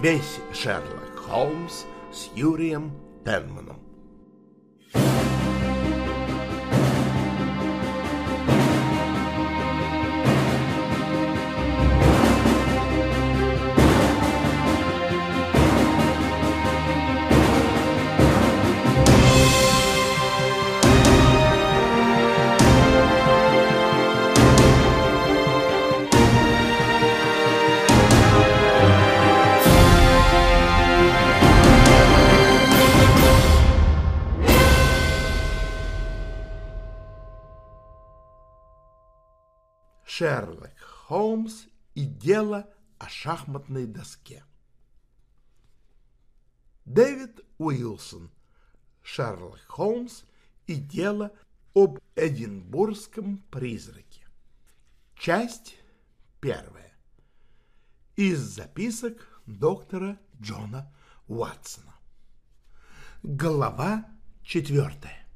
весь Шерлок Холмс с Юрием Тенманом. Холмс и дело о шахматной доске. Дэвид Уилсон. Шерлок Холмс и дело об Эдинбургском призраке. Часть первая. Из записок доктора Джона Уатсона. Глава четвертая.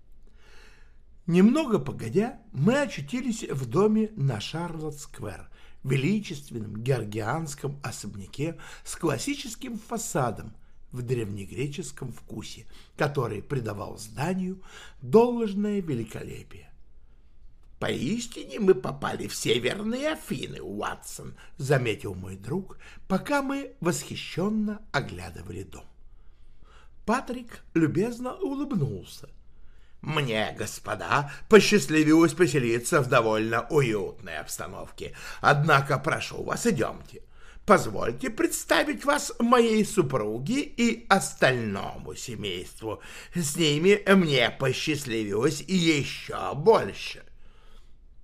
Немного погодя, мы очутились в доме на Шарлотт-сквер, величественном георгианском особняке с классическим фасадом в древнегреческом вкусе, который придавал зданию должное великолепие. «Поистине мы попали в северные Афины, Уатсон», — заметил мой друг, пока мы восхищенно оглядывали дом. Патрик любезно улыбнулся — мне, господа, посчастливилось поселиться в довольно уютной обстановке. Однако, прошу вас, идемте. Позвольте представить вас моей супруге и остальному семейству. С ними мне посчастливилось еще больше.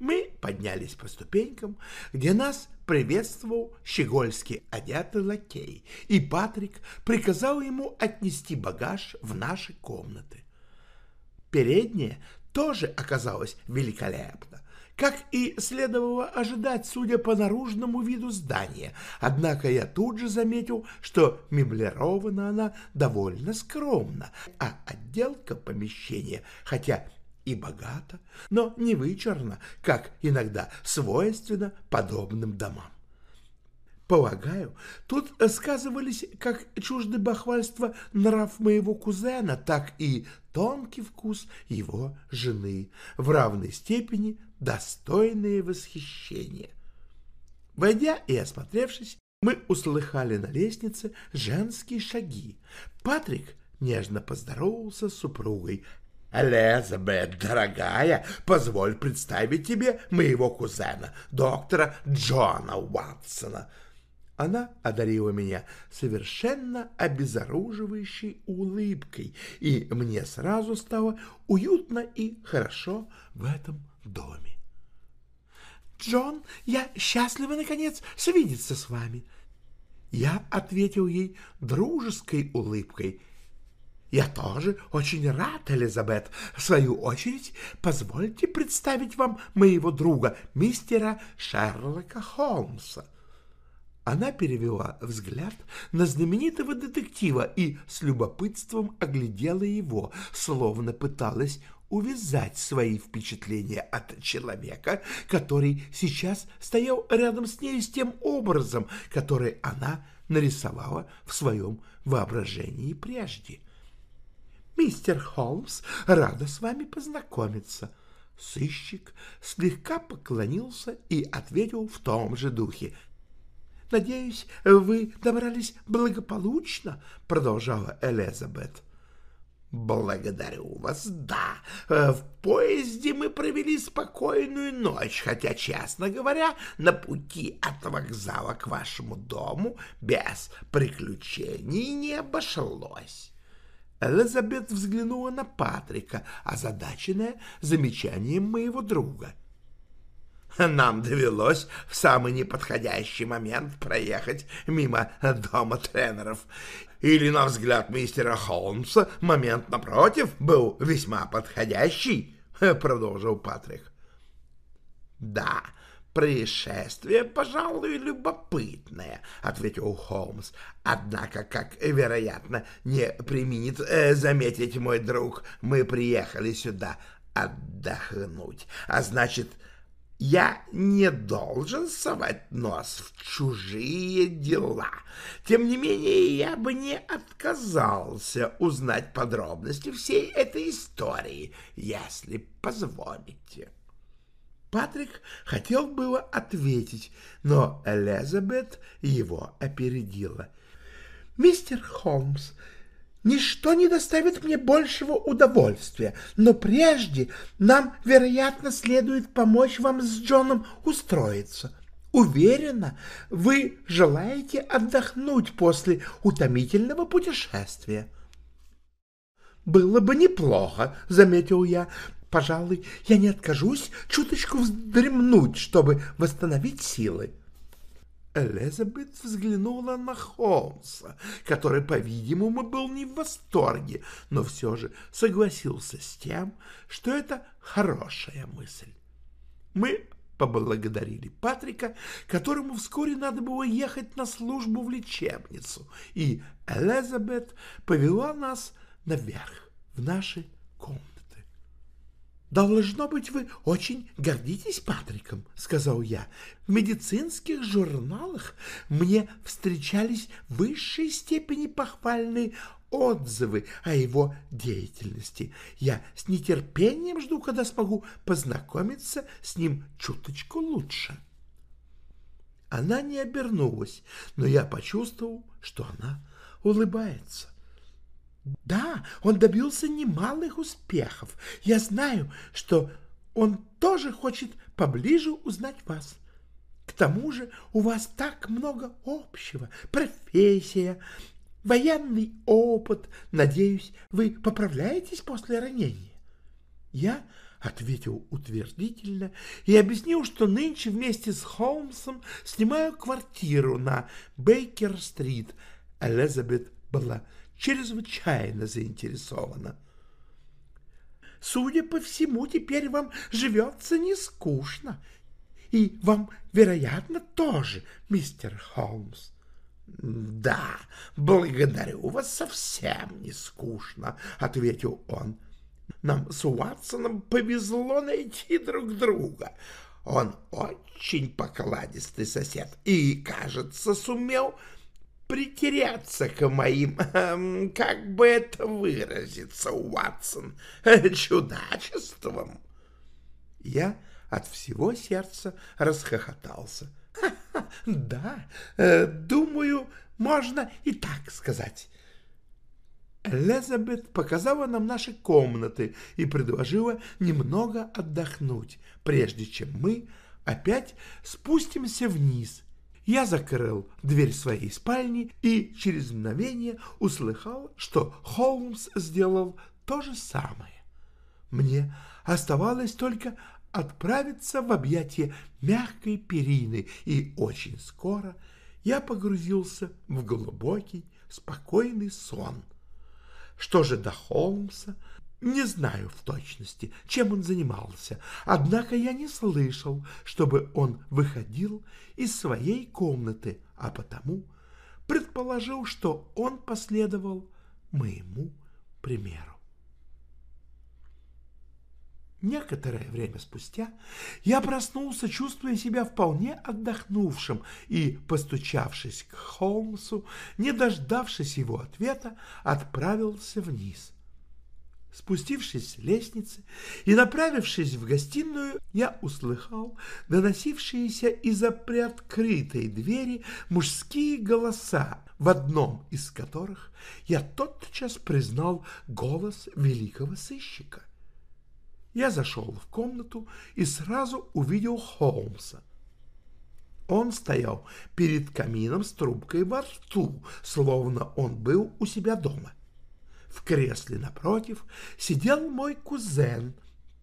Мы поднялись по ступенькам, где нас приветствовал щегольский одетый лакей, и Патрик приказал ему отнести багаж в наши комнаты. Передняя тоже оказалась великолепна, как и следовало ожидать, судя по наружному виду здания. Однако я тут же заметил, что меблирована она довольно скромно, а отделка помещения, хотя и богата, но не вычурна, как иногда свойственно подобным домам. Полагаю, тут сказывались как чужды бахвальства нрав моего кузена, так и тонкий вкус его жены, в равной степени достойные восхищения. Войдя и осмотревшись, мы услыхали на лестнице женские шаги. Патрик нежно поздоровался с супругой. «Элизабет, дорогая, позволь представить тебе моего кузена, доктора Джона Уатсона». Она одарила меня совершенно обезоруживающей улыбкой, и мне сразу стало уютно и хорошо в этом доме. «Джон, я счастлива, наконец, свидеться с вами!» Я ответил ей дружеской улыбкой. «Я тоже очень рад, Элизабет. В свою очередь, позвольте представить вам моего друга, мистера Шерлока Холмса». Она перевела взгляд на знаменитого детектива и с любопытством оглядела его, словно пыталась увязать свои впечатления от человека, который сейчас стоял рядом с ней с тем образом, который она нарисовала в своем воображении прежде. «Мистер Холмс, рада с вами познакомиться». Сыщик слегка поклонился и ответил в том же духе — Надеюсь, вы добрались благополучно, — продолжала Элизабет. «Благодарю вас, да. В поезде мы провели спокойную ночь, хотя, честно говоря, на пути от вокзала к вашему дому без приключений не обошлось». Элизабет взглянула на Патрика, озадаченная замечанием моего друга. — нам довелось в самый неподходящий момент проехать мимо дома тренеров. Или, на взгляд мистера Холмса, момент напротив был весьма подходящий, — продолжил Патрик. — Да, происшествие, пожалуй, любопытное, — ответил Холмс. — Однако, как, вероятно, не применит э, заметить мой друг, мы приехали сюда отдохнуть, а значит, Я не должен совать нос в чужие дела. Тем не менее, я бы не отказался узнать подробности всей этой истории, если позволите. Патрик хотел было ответить, но Элизабет его опередила. «Мистер Холмс, Ничто не доставит мне большего удовольствия, но прежде нам, вероятно, следует помочь вам с Джоном устроиться. Уверена, вы желаете отдохнуть после утомительного путешествия. «Было бы неплохо», — заметил я. «Пожалуй, я не откажусь чуточку вздремнуть, чтобы восстановить силы». Элизабет взглянула на Холмса, который, по-видимому, был не в восторге, но все же согласился с тем, что это хорошая мысль. Мы поблагодарили Патрика, которому вскоре надо было ехать на службу в лечебницу, и Элизабет повела нас наверх, в наши комнаты. «Должно быть, вы очень гордитесь Патриком», — сказал я. «В медицинских журналах мне встречались в высшей степени похвальные отзывы о его деятельности. Я с нетерпением жду, когда смогу познакомиться с ним чуточку лучше». Она не обернулась, но я почувствовал, что она улыбается. Да, он добился немалых успехов. Я знаю, что он тоже хочет поближе узнать вас. К тому же у вас так много общего. Профессия, военный опыт. Надеюсь, вы поправляетесь после ранения. Я ответил утвердительно и объяснил, что нынче вместе с Холмсом снимаю квартиру на Бейкер-стрит. Элизабет была чрезвычайно заинтересована. Судя по всему, теперь вам живется не скучно. И вам, вероятно, тоже, мистер Холмс. Да, благодарю вас, совсем не скучно, ответил он. Нам с Уатсоном повезло найти друг друга. Он очень покладистый сосед и, кажется, сумел притеряться к моим, эм, как бы это выразиться, Уатсон, чудачеством. Я от всего сердца расхохотался. да, э, думаю, можно и так сказать. Элизабет показала нам наши комнаты и предложила немного отдохнуть, прежде чем мы опять спустимся вниз я закрыл дверь своей спальни и через мгновение услыхал, что Холмс сделал то же самое. Мне оставалось только отправиться в объятия мягкой перины, и очень скоро я погрузился в глубокий, спокойный сон. Что же до Холмса, не знаю в точности, чем он занимался, однако я не слышал, чтобы он выходил из своей комнаты, а потому предположил, что он последовал моему примеру. Некоторое время спустя я проснулся, чувствуя себя вполне отдохнувшим, и, постучавшись к Холмсу, не дождавшись его ответа, отправился вниз. Спустившись с лестницы и направившись в гостиную, я услыхал доносившиеся из-за приоткрытой двери мужские голоса, в одном из которых я тотчас признал голос великого сыщика. Я зашел в комнату и сразу увидел Холмса. Он стоял перед камином с трубкой во рту, словно он был у себя дома. В кресле напротив сидел мой кузен,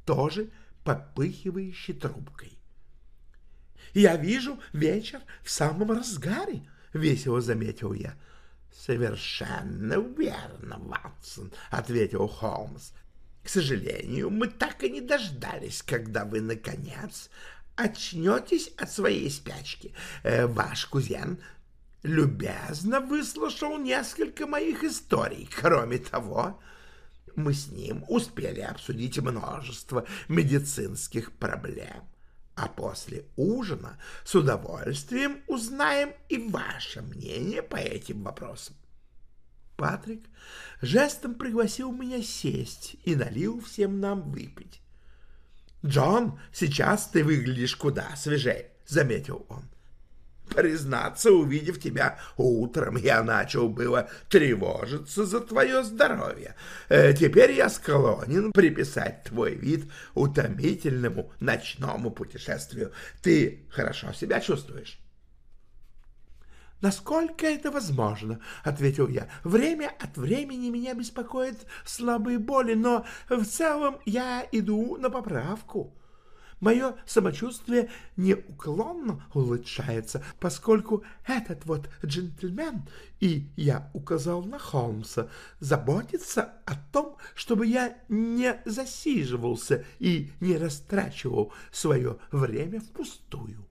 тоже попыхивающий трубкой. «Я вижу вечер в самом разгаре», — весело заметил я. «Совершенно верно, Ватсон», — ответил Холмс. «К сожалению, мы так и не дождались, когда вы, наконец, очнетесь от своей спячки. Э, ваш кузен любезно выслушал несколько моих историй. Кроме того, мы с ним успели обсудить множество медицинских проблем. а после ужина с удовольствием узнаем и ваше мнение по этим вопросам. Патрик жестом пригласил меня сесть и налил всем нам выпить. «Джон, сейчас ты выглядишь куда свежее», — заметил он. Признаться, увидев тебя утром, я начал было тревожиться за твое здоровье. Э, теперь я склонен приписать твой вид утомительному ночному путешествию. Ты хорошо себя чувствуешь? «Насколько это возможно?» — ответил я. «Время от времени меня беспокоят слабые боли, но в целом я иду на поправку» мое самочувствие неуклонно улучшается, поскольку этот вот джентльмен, и я указал на Холмса, заботится о том, чтобы я не засиживался и не растрачивал свое время впустую.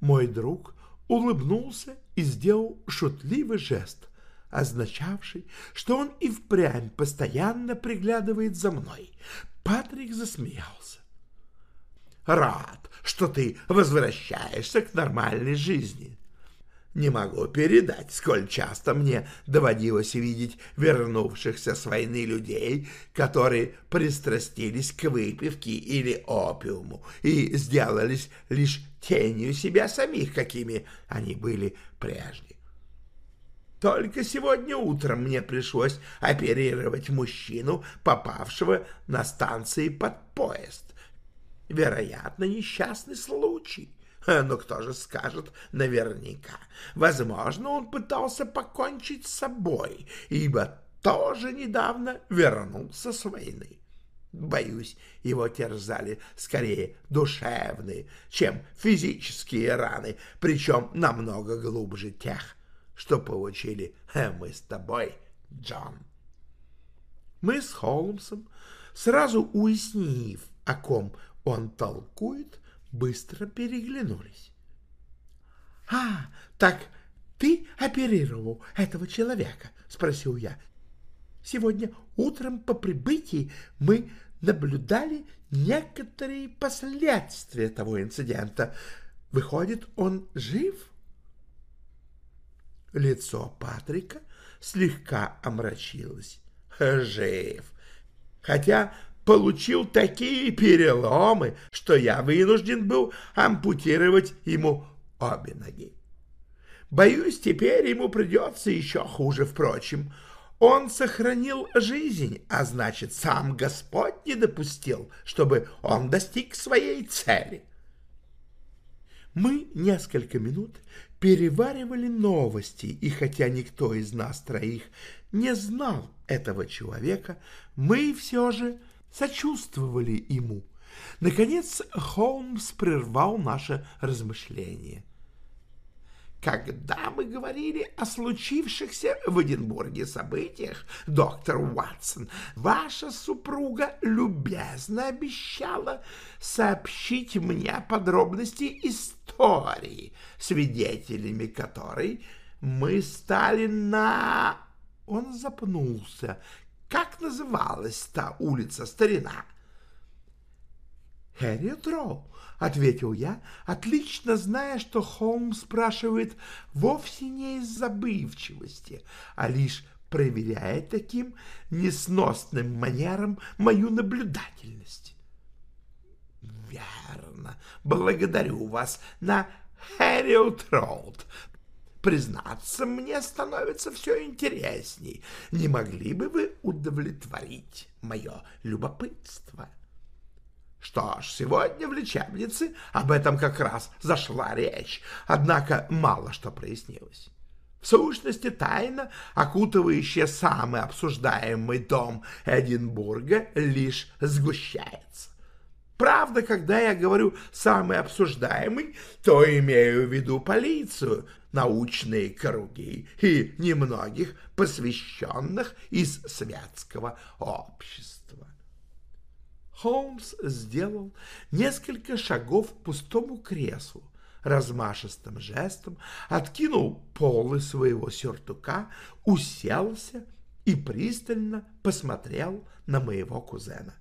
Мой друг улыбнулся и сделал шутливый жест, означавший, что он и впрямь постоянно приглядывает за мной. Патрик засмеялся рад, что ты возвращаешься к нормальной жизни. Не могу передать, сколь часто мне доводилось видеть вернувшихся с войны людей, которые пристрастились к выпивке или опиуму и сделались лишь тенью себя самих, какими они были прежде. Только сегодня утром мне пришлось оперировать мужчину, попавшего на станции под поезд. Вероятно, несчастный случай. Но кто же скажет наверняка? Возможно, он пытался покончить с собой, ибо тоже недавно вернулся с войны. Боюсь, его терзали скорее душевные, чем физические раны, причем намного глубже тех, что получили мы с тобой, Джон. Мы с Холмсом, сразу уяснив, о ком он толкует, быстро переглянулись. — А, так ты оперировал этого человека? — спросил я. — Сегодня утром по прибытии мы наблюдали некоторые последствия того инцидента. Выходит, он жив? Лицо Патрика слегка омрачилось. Жив. Хотя получил такие переломы, что я вынужден был ампутировать ему обе ноги. Боюсь, теперь ему придется еще хуже, впрочем. Он сохранил жизнь, а значит, сам Господь не допустил, чтобы он достиг своей цели. Мы несколько минут переваривали новости, и хотя никто из нас троих не знал этого человека, мы все же сочувствовали ему. Наконец Холмс прервал наше размышление. Когда мы говорили о случившихся в Эдинбурге событиях, доктор Уатсон, ваша супруга любезно обещала сообщить мне подробности истории, свидетелями которой мы стали на... Он запнулся, как называлась та улица, старина? — Хэрриет Роу, — ответил я, отлично зная, что Холмс спрашивает вовсе не из забывчивости, а лишь проверяя таким несносным манером мою наблюдательность. — Верно. Благодарю вас. На Хэрриет Роуд Признаться, мне становится все интересней. Не могли бы вы удовлетворить мое любопытство? Что ж, сегодня в лечебнице об этом как раз зашла речь, однако мало что прояснилось. В сущности, тайна, окутывающая самый обсуждаемый дом Эдинбурга, лишь сгущается. Правда, когда я говорю «самый обсуждаемый», то имею в виду полицию, научные круги и немногих посвященных из светского общества. Холмс сделал несколько шагов к пустому креслу, размашистым жестом откинул полы своего сюртука, уселся и пристально посмотрел на моего кузена.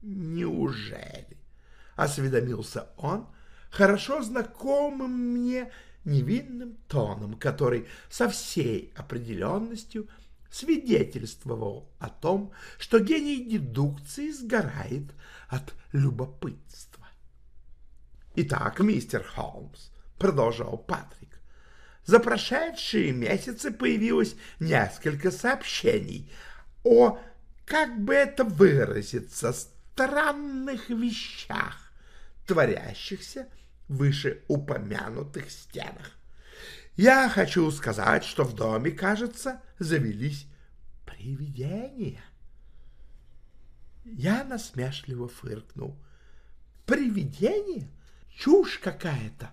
Неужели? — осведомился он, хорошо знакомым мне невинным тоном, который со всей определенностью свидетельствовал о том, что гений дедукции сгорает от любопытства. «Итак, мистер Холмс», — продолжал Патрик, — «за прошедшие месяцы появилось несколько сообщений о, как бы это выразиться, странных вещах, творящихся вышеупомянутых стенах. Я хочу сказать, что в доме, кажется, завелись привидения. Я насмешливо фыркнул. Привидения? Чушь какая-то.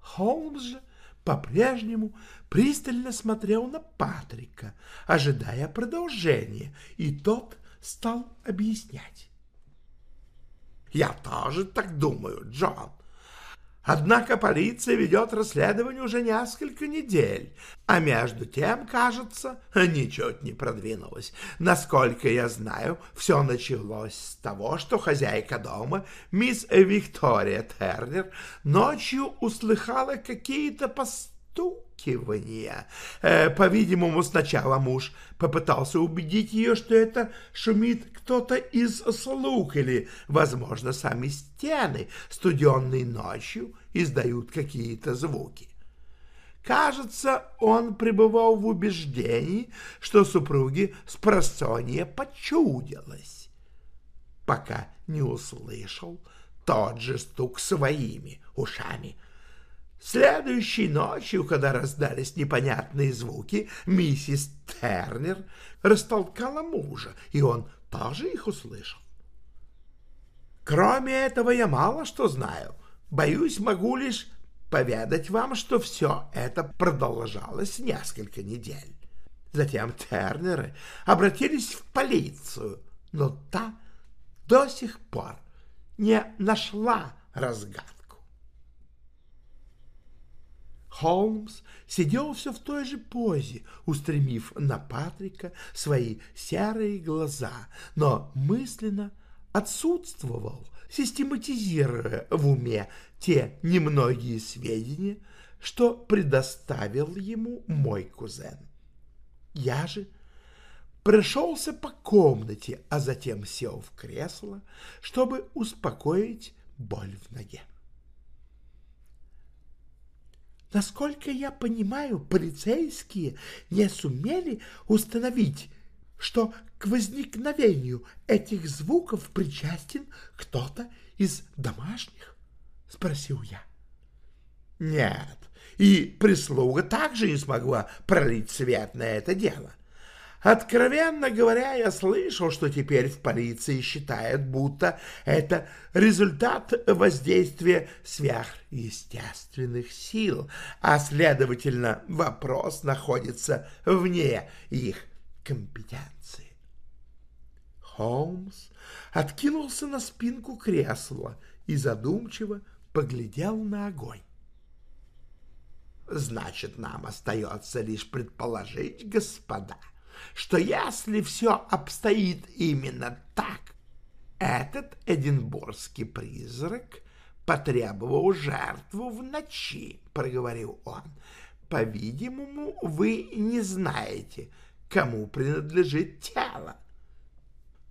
Холмс же по-прежнему пристально смотрел на Патрика, ожидая продолжения, и тот стал объяснять. «Я тоже так думаю, Джон. Однако полиция ведет расследование уже несколько недель, а между тем, кажется, ничуть не продвинулось. Насколько я знаю, все началось с того, что хозяйка дома, мисс Виктория Тернер, ночью услыхала какие-то поступки постукивания. Э, по-видимому, сначала муж попытался убедить ее, что это шумит кто-то из слуг или, возможно, сами стены, студенной ночью, издают какие-то звуки. Кажется, он пребывал в убеждении, что супруге с просонья почудилось, пока не услышал тот же стук своими ушами — Следующей ночью, когда раздались непонятные звуки, миссис Тернер растолкала мужа, и он тоже их услышал. Кроме этого, я мало что знаю. Боюсь, могу лишь поведать вам, что все это продолжалось несколько недель. Затем Тернеры обратились в полицию, но та до сих пор не нашла разгадку. Холмс сидел все в той же позе, устремив на Патрика свои серые глаза, но мысленно отсутствовал, систематизируя в уме те немногие сведения, что предоставил ему мой кузен. Я же прошелся по комнате, а затем сел в кресло, чтобы успокоить боль в ноге. Насколько я понимаю, полицейские не сумели установить, что к возникновению этих звуков причастен кто-то из домашних? — спросил я. — Нет, и прислуга также не смогла пролить свет на это дело. Откровенно говоря, я слышал, что теперь в полиции считают, будто это результат воздействия сверхъестественных сил, а, следовательно, вопрос находится вне их компетенции. Холмс откинулся на спинку кресла и задумчиво поглядел на огонь. «Значит, нам остается лишь предположить, господа», что если все обстоит именно так, этот эдинбургский призрак потребовал жертву в ночи, — проговорил он. По-видимому, вы не знаете, кому принадлежит тело.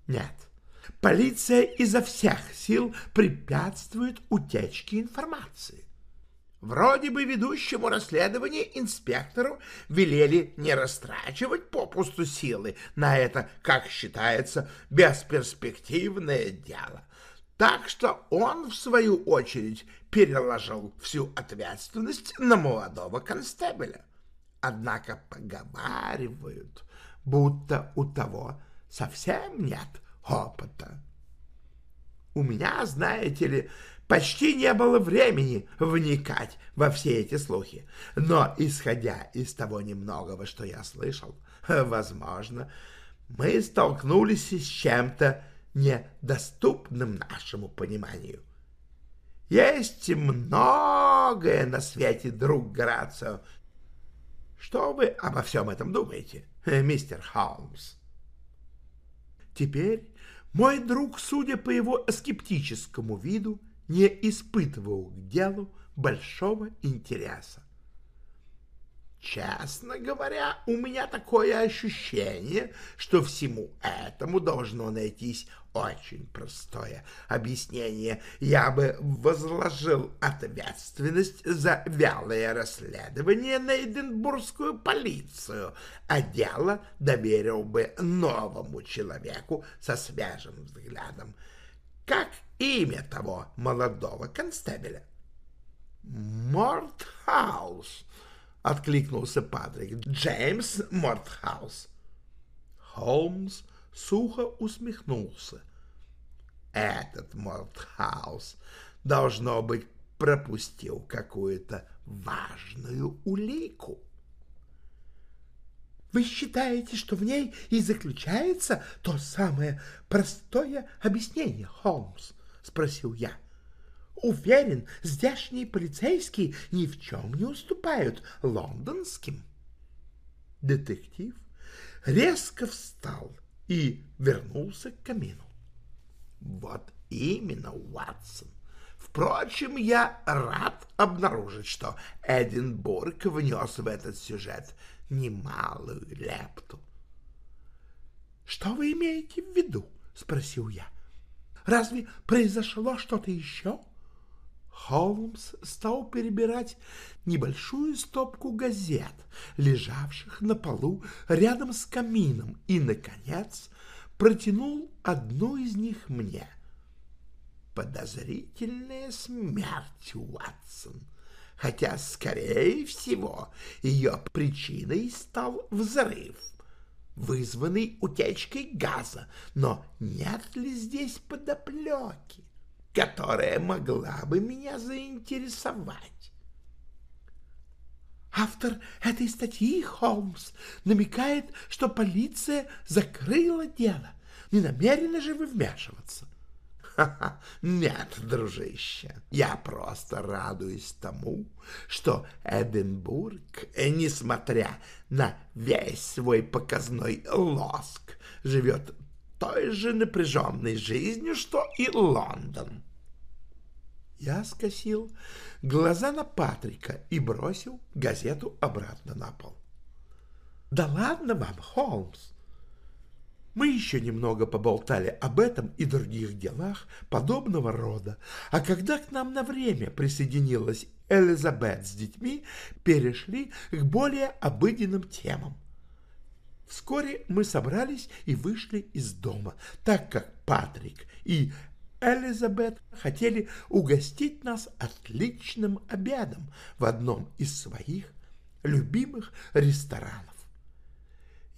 Нет, полиция изо всех сил препятствует утечке информации. Вроде бы ведущему расследование инспектору велели не растрачивать попусту силы на это, как считается, бесперспективное дело. Так что он, в свою очередь, переложил всю ответственность на молодого констебеля. Однако поговаривают, будто у того совсем нет опыта. У меня, знаете ли, Почти не было времени вникать во все эти слухи, но, исходя из того немногого, что я слышал, возможно, мы столкнулись с чем-то недоступным нашему пониманию. Есть многое на свете, друг Грацио. Что вы обо всем этом думаете, мистер Холмс? Теперь Мой друг, судя по его скептическому виду, не испытывал к делу большого интереса. Честно говоря, у меня такое ощущение, что всему этому должно найтись очень простое объяснение. Я бы возложил ответственность за вялое расследование на Эдинбургскую полицию, а дело доверил бы новому человеку со свежим взглядом. Как имя того молодого констебеля? Мортхаус, — откликнулся Патрик. Джеймс Мортхаус. Холмс сухо усмехнулся. Этот Мортхаус, должно быть, пропустил какую-то важную улику. Вы считаете, что в ней и заключается то самое простое объяснение, Холмс? — спросил я. Уверен, здешние полицейские ни в чем не уступают лондонским. Детектив резко встал и вернулся к камину. Вот именно, Уатсон. Впрочем, я рад обнаружить, что Эдинбург внес в этот сюжет немалую лепту. — Что вы имеете в виду? — спросил я. — Разве произошло что-то еще? — Холмс стал перебирать небольшую стопку газет, лежавших на полу рядом с камином, и, наконец, протянул одну из них мне. Подозрительная смерть, Уатсон, хотя, скорее всего, ее причиной стал взрыв, вызванный утечкой газа, но нет ли здесь подоплеки? которая могла бы меня заинтересовать. Автор этой статьи, Холмс, намекает, что полиция закрыла дело. Не намерены же вы вмешиваться? Нет, дружище, я просто радуюсь тому, что Эдинбург, несмотря на весь свой показной лоск, живет той же напряженной жизнью, что и Лондон. Я скосил глаза на Патрика и бросил газету обратно на пол. «Да ладно вам, Холмс!» Мы еще немного поболтали об этом и других делах подобного рода, а когда к нам на время присоединилась Элизабет с детьми, перешли к более обыденным темам. Вскоре мы собрались и вышли из дома, так как Патрик и Элизабет хотели угостить нас отличным обедом в одном из своих любимых ресторанов.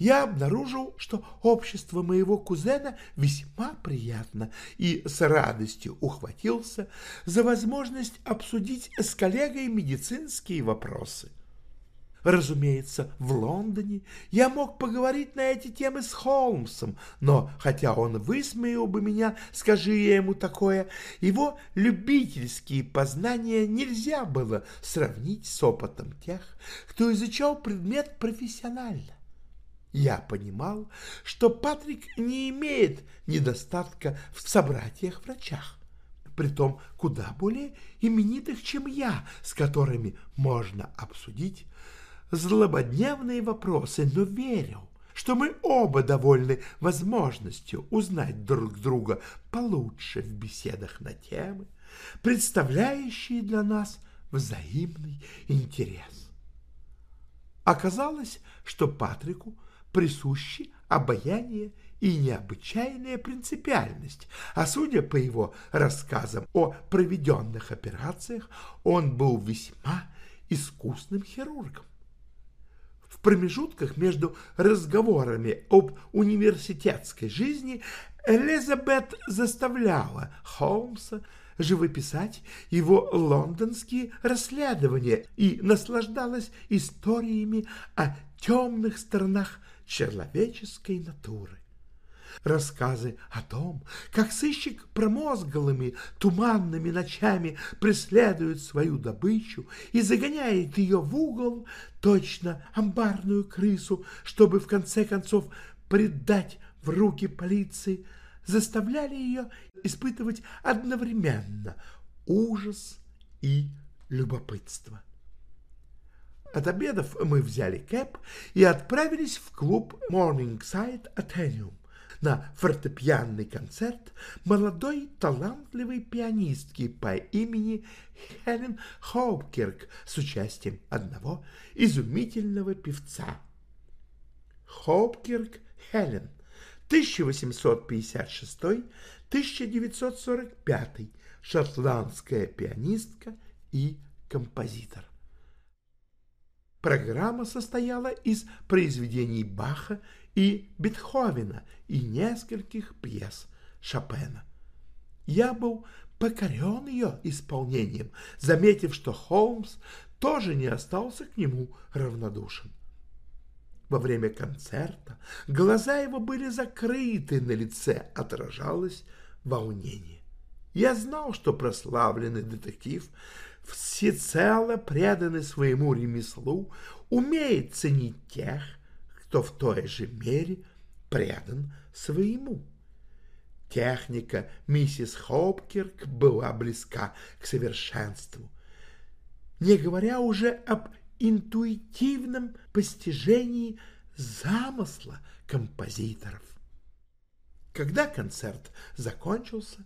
Я обнаружил, что общество моего кузена весьма приятно и с радостью ухватился за возможность обсудить с коллегой медицинские вопросы – Разумеется, в Лондоне я мог поговорить на эти темы с Холмсом, но хотя он высмеял бы меня, скажи я ему такое, его любительские познания нельзя было сравнить с опытом тех, кто изучал предмет профессионально. Я понимал, что Патрик не имеет недостатка в собратьях-врачах, притом куда более именитых, чем я, с которыми можно обсудить злободневные вопросы, но верил, что мы оба довольны возможностью узнать друг друга получше в беседах на темы, представляющие для нас взаимный интерес. Оказалось, что Патрику присущи обаяние и необычайная принципиальность, а судя по его рассказам о проведенных операциях, он был весьма искусным хирургом. Промежутках между разговорами об университетской жизни Элизабет заставляла Холмса живописать его лондонские расследования и наслаждалась историями о темных сторонах человеческой натуры рассказы о том, как сыщик промозглыми туманными ночами преследует свою добычу и загоняет ее в угол, точно амбарную крысу, чтобы в конце концов предать в руки полиции, заставляли ее испытывать одновременно ужас и любопытство. От обедов мы взяли кэп и отправились в клуб Morningside Athenaeum на фортепианный концерт молодой талантливой пианистки по имени Хелен Хоупкирк с участием одного изумительного певца. Хоупкирк Хелен, 1856-1945, шотландская пианистка и композитор. Программа состояла из произведений Баха и Бетховена и нескольких пьес Шопена. Я был покорен ее исполнением, заметив, что Холмс тоже не остался к нему равнодушен. Во время концерта глаза его были закрыты, на лице отражалось волнение. Я знал, что прославленный детектив, всецело преданный своему ремеслу, умеет ценить тех, кто в той же мере предан своему. Техника миссис Хопкирк была близка к совершенству, не говоря уже об интуитивном постижении замысла композиторов. Когда концерт закончился,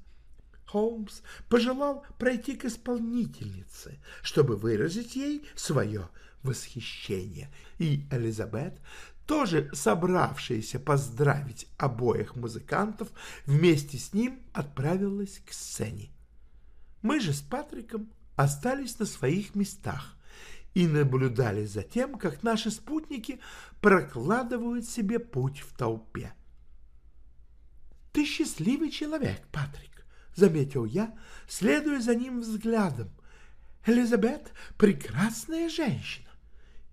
Холмс пожелал пройти к исполнительнице, чтобы выразить ей свое восхищение, и Элизабет тоже собравшаяся поздравить обоих музыкантов, вместе с ним отправилась к сцене. Мы же с Патриком остались на своих местах и наблюдали за тем, как наши спутники прокладывают себе путь в толпе. «Ты счастливый человек, Патрик», — заметил я, следуя за ним взглядом. «Элизабет — прекрасная женщина,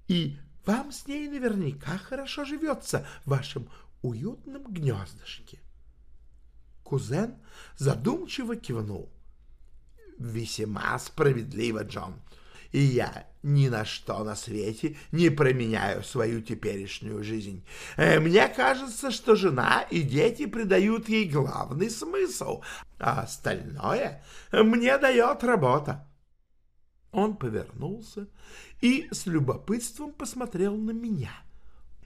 и вам с ней наверняка хорошо живется в вашем уютном гнездышке. Кузен задумчиво кивнул. «Весьма справедливо, Джон, и я ни на что на свете не променяю свою теперешнюю жизнь. Э, мне кажется, что жена и дети придают ей главный смысл, а остальное мне дает работа». Он повернулся и с любопытством посмотрел на меня.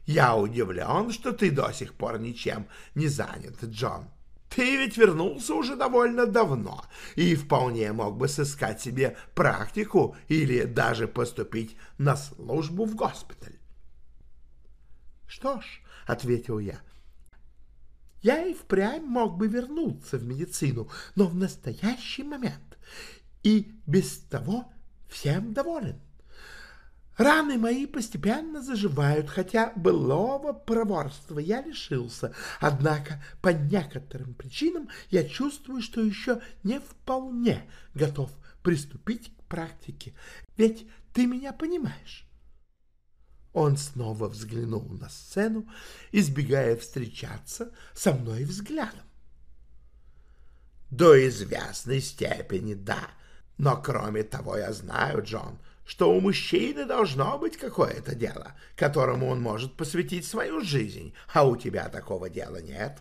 «Я удивлен, что ты до сих пор ничем не занят, Джон. Ты ведь вернулся уже довольно давно и вполне мог бы сыскать себе практику или даже поступить на службу в госпиталь». «Что ж», — ответил я, — «я и впрямь мог бы вернуться в медицину, но в настоящий момент и без того всем доволен. Раны мои постепенно заживают, хотя былого проворства я лишился. Однако по некоторым причинам я чувствую, что еще не вполне готов приступить к практике. Ведь ты меня понимаешь. Он снова взглянул на сцену, избегая встречаться со мной взглядом. До известной степени, да. Но кроме того, я знаю, Джон, что у мужчины должно быть какое-то дело, которому он может посвятить свою жизнь, а у тебя такого дела нет.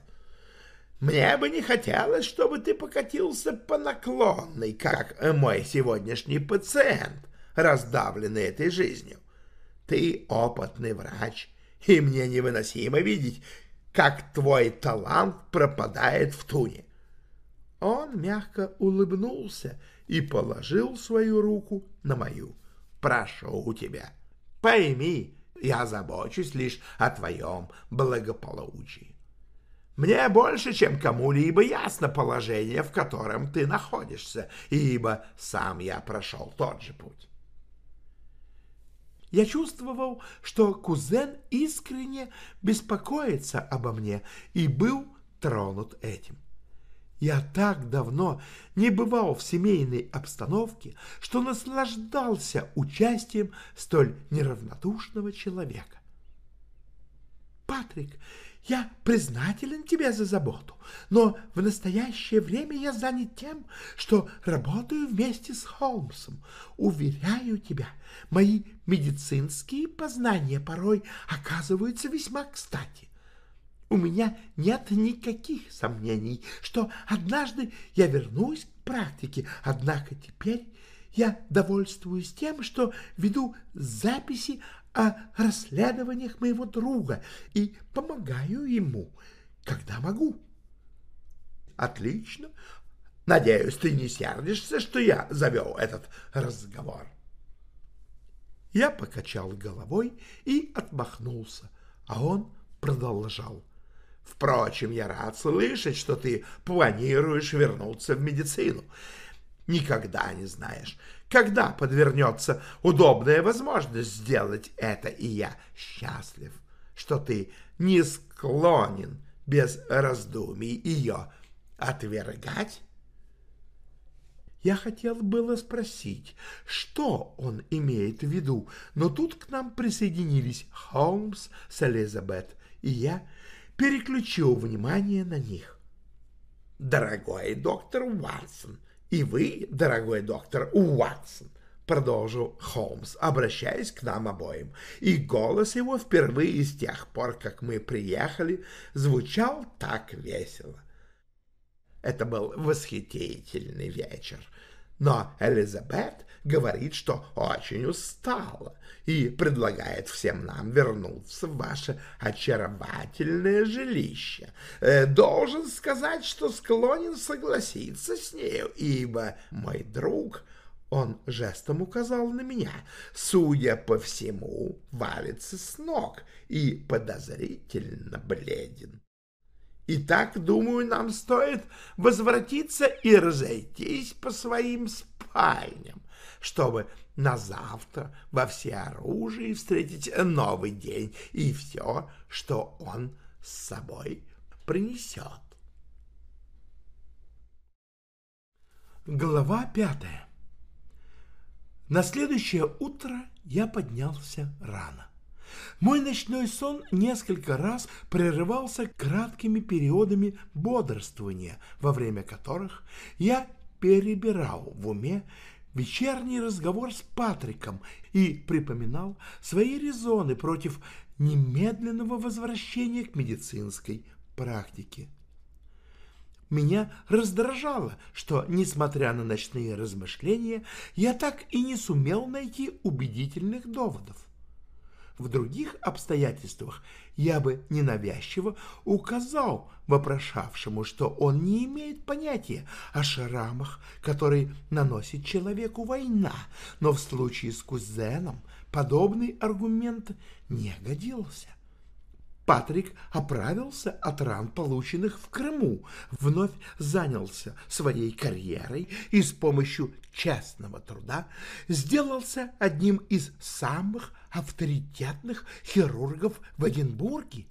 Мне бы не хотелось, чтобы ты покатился по наклонной, как мой сегодняшний пациент, раздавленный этой жизнью. Ты опытный врач, и мне невыносимо видеть, как твой талант пропадает в туне. Он мягко улыбнулся и положил свою руку на мою прошу тебя, пойми, я забочусь лишь о твоем благополучии. Мне больше, чем кому-либо ясно положение, в котором ты находишься, ибо сам я прошел тот же путь. Я чувствовал, что кузен искренне беспокоится обо мне и был тронут этим. Я так давно не бывал в семейной обстановке, что наслаждался участием столь неравнодушного человека. «Патрик, я признателен тебе за заботу, но в настоящее время я занят тем, что работаю вместе с Холмсом. Уверяю тебя, мои медицинские познания порой оказываются весьма кстати. У меня нет никаких сомнений, что однажды я вернусь к практике, однако теперь я довольствуюсь тем, что веду записи о расследованиях моего друга и помогаю ему, когда могу. Отлично. Надеюсь, ты не сердишься, что я завел этот разговор. Я покачал головой и отмахнулся, а он продолжал. Впрочем, я рад слышать, что ты планируешь вернуться в медицину. Никогда не знаешь, когда подвернется удобная возможность сделать это, и я счастлив, что ты не склонен без раздумий ее отвергать. Я хотел было спросить, что он имеет в виду, но тут к нам присоединились Холмс с Элизабет, и я переключил внимание на них. «Дорогой доктор Уатсон, и вы, дорогой доктор Уатсон, продолжил Холмс, обращаясь к нам обоим, и голос его впервые с тех пор, как мы приехали, звучал так весело. Это был восхитительный вечер, но Элизабет говорит, что очень устала и предлагает всем нам вернуться в ваше очаровательное жилище. Э, должен сказать, что склонен согласиться с нею, ибо мой друг, он жестом указал на меня, судя по всему, валится с ног и подозрительно бледен. Итак, думаю, нам стоит возвратиться и разойтись по своим спальням, чтобы на завтра во всеоружии встретить новый день и все, что он с собой принесет. Глава пятая На следующее утро я поднялся рано. Мой ночной сон несколько раз прерывался краткими периодами бодрствования, во время которых я перебирал в уме вечерний разговор с Патриком и припоминал свои резоны против немедленного возвращения к медицинской практике. Меня раздражало, что, несмотря на ночные размышления, я так и не сумел найти убедительных доводов. В других обстоятельствах я бы ненавязчиво указал вопрошавшему, что он не имеет понятия о шрамах, которые наносит человеку война, но в случае с кузеном подобный аргумент не годился. Патрик оправился от ран, полученных в Крыму, вновь занялся своей карьерой и с помощью честного труда сделался одним из самых авторитетных хирургов в Эдинбурге.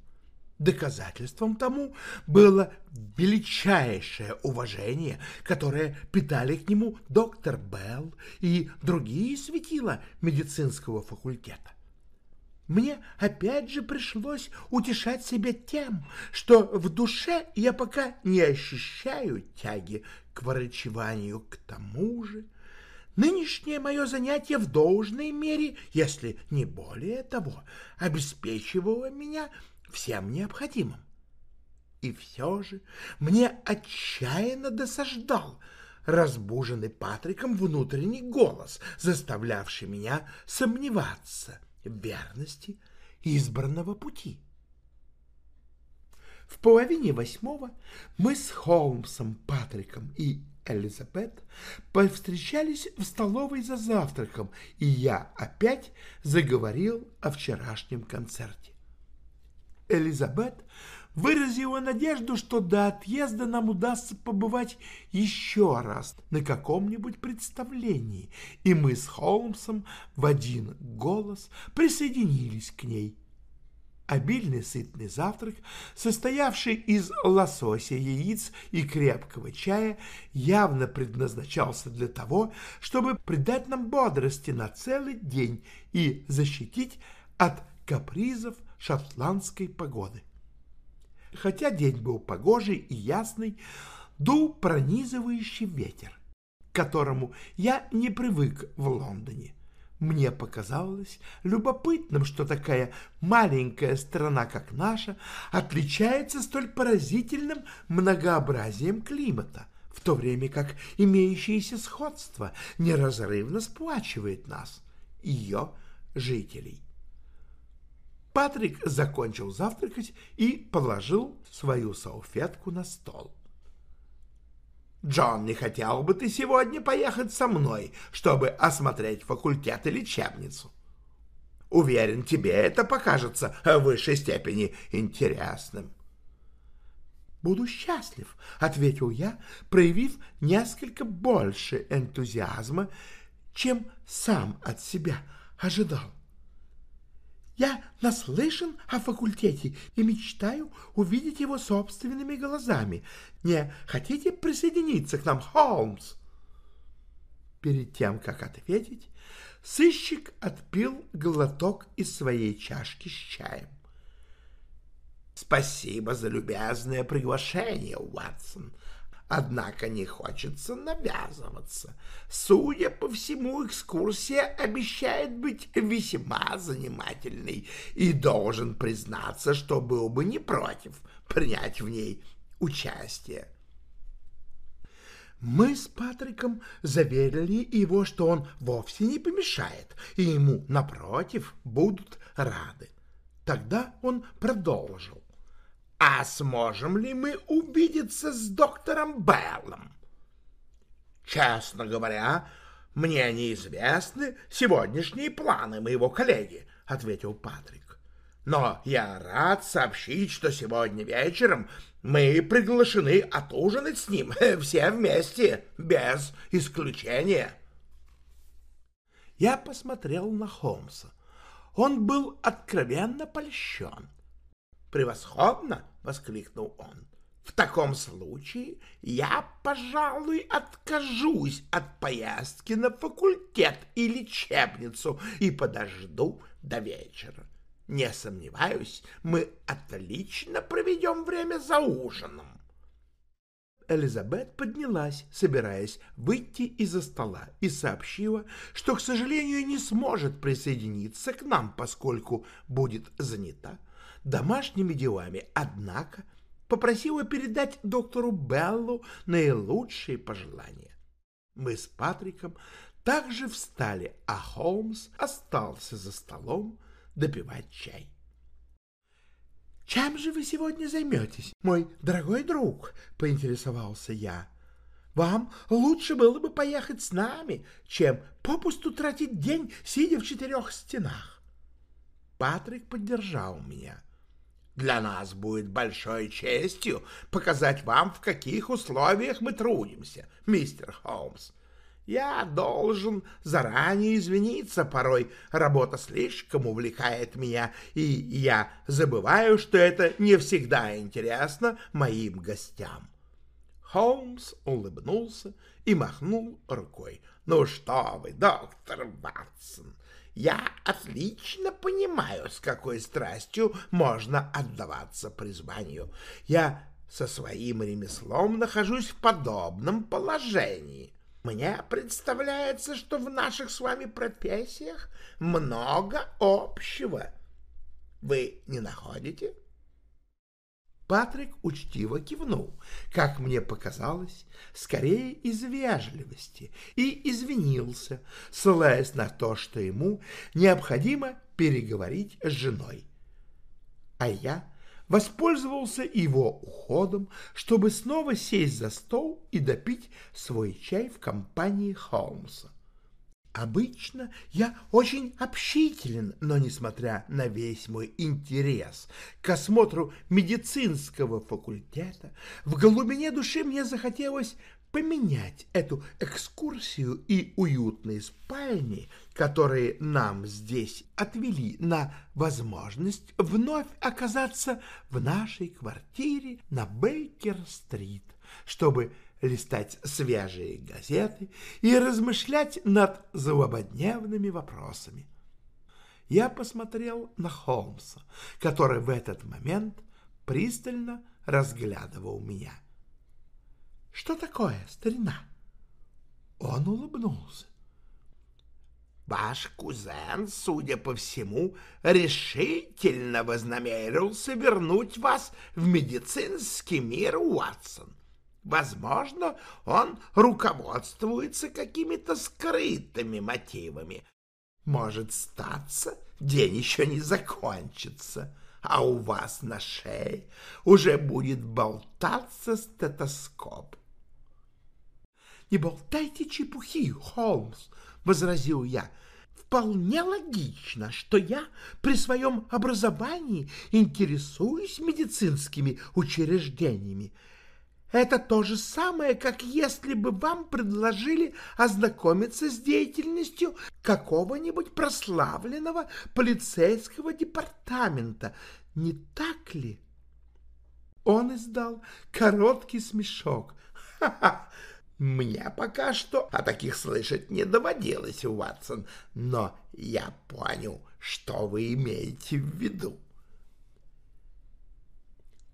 Доказательством тому было величайшее уважение, которое питали к нему доктор Белл и другие светила медицинского факультета. Мне опять же пришлось утешать себя тем, что в душе я пока не ощущаю тяги к врачеванию. К тому же нынешнее мое занятие в должной мере, если не более того, обеспечивало меня всем необходимым. И все же мне отчаянно досаждал разбуженный Патриком внутренний голос, заставлявший меня сомневаться — верности избранного пути. В половине восьмого мы с Холмсом, Патриком и Элизабет повстречались в столовой за завтраком, и я опять заговорил о вчерашнем концерте. Элизабет выразила надежду, что до отъезда нам удастся побывать еще раз на каком-нибудь представлении, и мы с Холмсом в один голос присоединились к ней. Обильный сытный завтрак, состоявший из лосося, яиц и крепкого чая, явно предназначался для того, чтобы придать нам бодрости на целый день и защитить от капризов шотландской погоды. Хотя день был погожий и ясный, дул пронизывающий ветер, к которому я не привык в Лондоне. Мне показалось любопытным, что такая маленькая страна, как наша, отличается столь поразительным многообразием климата, в то время как имеющееся сходство неразрывно сплачивает нас, ее жителей. Патрик закончил завтракать и положил свою салфетку на стол. Джон, не хотел бы ты сегодня поехать со мной, чтобы осмотреть факультет и лечебницу? Уверен, тебе это покажется в высшей степени интересным. «Буду счастлив», — ответил я, проявив несколько больше энтузиазма, чем сам от себя ожидал. Я наслышан о факультете и мечтаю увидеть его собственными глазами. Не хотите присоединиться к нам, Холмс?» Перед тем, как ответить, сыщик отпил глоток из своей чашки с чаем. «Спасибо за любезное приглашение, Уатсон», Однако не хочется навязываться. Судя по всему, экскурсия обещает быть весьма занимательной, и должен признаться, что был бы не против принять в ней участие. Мы с Патриком заверили его, что он вовсе не помешает, и ему, напротив, будут рады. Тогда он продолжил. А сможем ли мы увидеться с доктором Беллом? Честно говоря, мне неизвестны сегодняшние планы моего коллеги, ответил Патрик. Но я рад сообщить, что сегодня вечером мы приглашены отужинать с ним все вместе, без исключения. Я посмотрел на Холмса. Он был откровенно польщен. «Превосходно!» — воскликнул он. «В таком случае я, пожалуй, откажусь от поездки на факультет и лечебницу и подожду до вечера. Не сомневаюсь, мы отлично проведем время за ужином». Элизабет поднялась, собираясь выйти из-за стола, и сообщила, что, к сожалению, не сможет присоединиться к нам, поскольку будет занята домашними делами, однако попросила передать доктору Беллу наилучшие пожелания. Мы с Патриком также встали, а Холмс остался за столом допивать чай. «Чем же вы сегодня займетесь, мой дорогой друг?» — поинтересовался я. «Вам лучше было бы поехать с нами, чем попусту тратить день, сидя в четырех стенах». Патрик поддержал меня. Для нас будет большой честью показать вам, в каких условиях мы трудимся, мистер Холмс. Я должен заранее извиниться, порой работа слишком увлекает меня, и я забываю, что это не всегда интересно моим гостям. Холмс улыбнулся и махнул рукой. «Ну что вы, доктор Ватсон, я отлично понимаю, с какой страстью можно отдаваться призванию. Я со своим ремеслом нахожусь в подобном положении. Мне представляется, что в наших с вами профессиях много общего. Вы не находите?» Патрик учтиво кивнул, как мне показалось, скорее из вежливости, и извинился, ссылаясь на то, что ему необходимо переговорить с женой. А я воспользовался его уходом, чтобы снова сесть за стол и допить свой чай в компании Холмса. Обычно я очень общителен, но, несмотря на весь мой интерес к осмотру медицинского факультета, в глубине души мне захотелось поменять эту экскурсию и уютные спальни, которые нам здесь отвели, на возможность вновь оказаться в нашей квартире на Бейкер-стрит, чтобы листать свежие газеты и размышлять над злободневными вопросами. Я посмотрел на Холмса, который в этот момент пристально разглядывал меня. «Что такое, старина?» Он улыбнулся. Ваш кузен, судя по всему, решительно вознамерился вернуть вас в медицинский мир, Уотсон. Возможно, он руководствуется какими-то скрытыми мотивами. Может статься, день еще не закончится, а у вас на шее уже будет болтаться стетоскоп. — Не болтайте чепухи, Холмс, возразил я. Вполне логично, что я при своем образовании интересуюсь медицинскими учреждениями. Это то же самое, как если бы вам предложили ознакомиться с деятельностью какого-нибудь прославленного полицейского департамента. Не так ли? Он издал короткий смешок. Ха-ха! Мне пока что о таких слышать не доводилось, Ватсон, но я понял, что вы имеете в виду.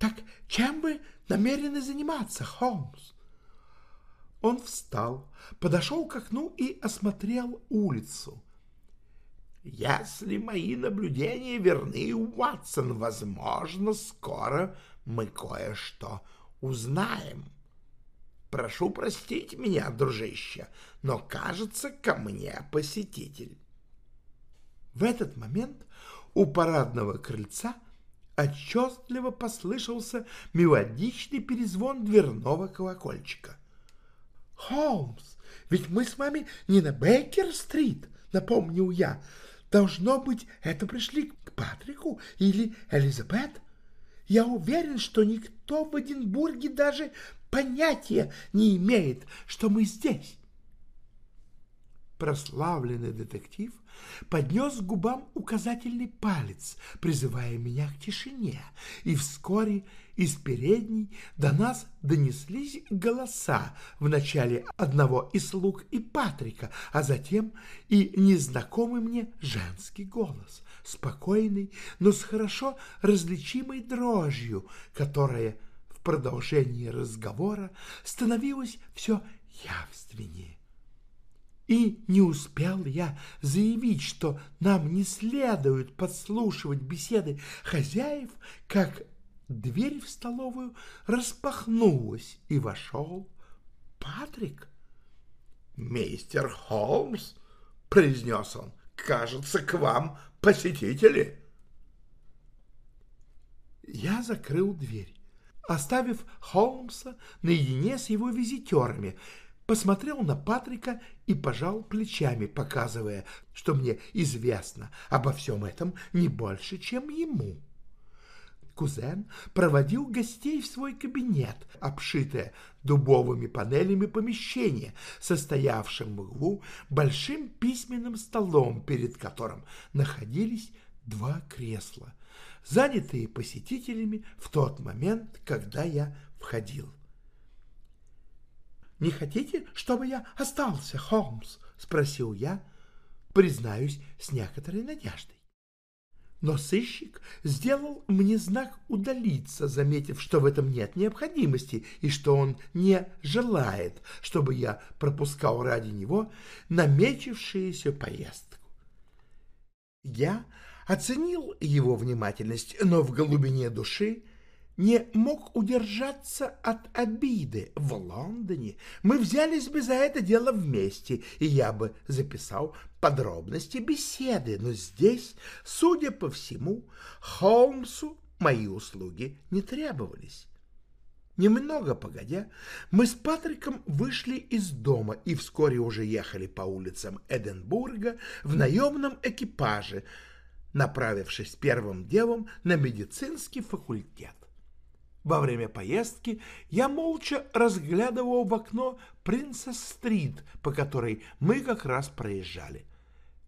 Так чем вы намерены заниматься, Холмс? Он встал, подошел к окну и осмотрел улицу. Если мои наблюдения верны, Уатсон, возможно, скоро мы кое-что узнаем. Прошу простить меня, дружище, но, кажется, ко мне посетитель. В этот момент у парадного крыльца отчетливо послышался мелодичный перезвон дверного колокольчика. «Холмс, ведь мы с вами не на Бейкер-стрит», — напомнил я. «Должно быть, это пришли к Патрику или Элизабет. Я уверен, что никто в Эдинбурге даже понятия не имеет, что мы здесь. Прославленный детектив поднес к губам указательный палец, призывая меня к тишине, и вскоре из передней до нас донеслись голоса, вначале одного из слуг и Патрика, а затем и незнакомый мне женский голос, спокойный, но с хорошо различимой дрожью, которая продолжении разговора становилось все явственнее. И не успел я заявить, что нам не следует подслушивать беседы хозяев, как дверь в столовую распахнулась, и вошел Патрик. «Мистер Холмс», — произнес он, — «кажется, к вам посетители». Я закрыл дверь оставив Холмса наедине с его визитерами, посмотрел на Патрика и пожал плечами, показывая, что мне известно обо всем этом не больше, чем ему. Кузен проводил гостей в свой кабинет, обшитое дубовыми панелями помещение, состоявшим в углу большим письменным столом, перед которым находились два кресла — занятые посетителями в тот момент, когда я входил. «Не хотите, чтобы я остался, Холмс?» — спросил я, признаюсь, с некоторой надеждой. Но сыщик сделал мне знак удалиться, заметив, что в этом нет необходимости и что он не желает, чтобы я пропускал ради него намечившуюся поездку. Я оценил его внимательность, но в глубине души не мог удержаться от обиды. В Лондоне мы взялись бы за это дело вместе, и я бы записал подробности беседы, но здесь, судя по всему, Холмсу мои услуги не требовались. Немного погодя, мы с Патриком вышли из дома и вскоре уже ехали по улицам Эдинбурга в наемном экипаже — направившись первым делом на медицинский факультет. Во время поездки я молча разглядывал в окно Принцесс-стрит, по которой мы как раз проезжали.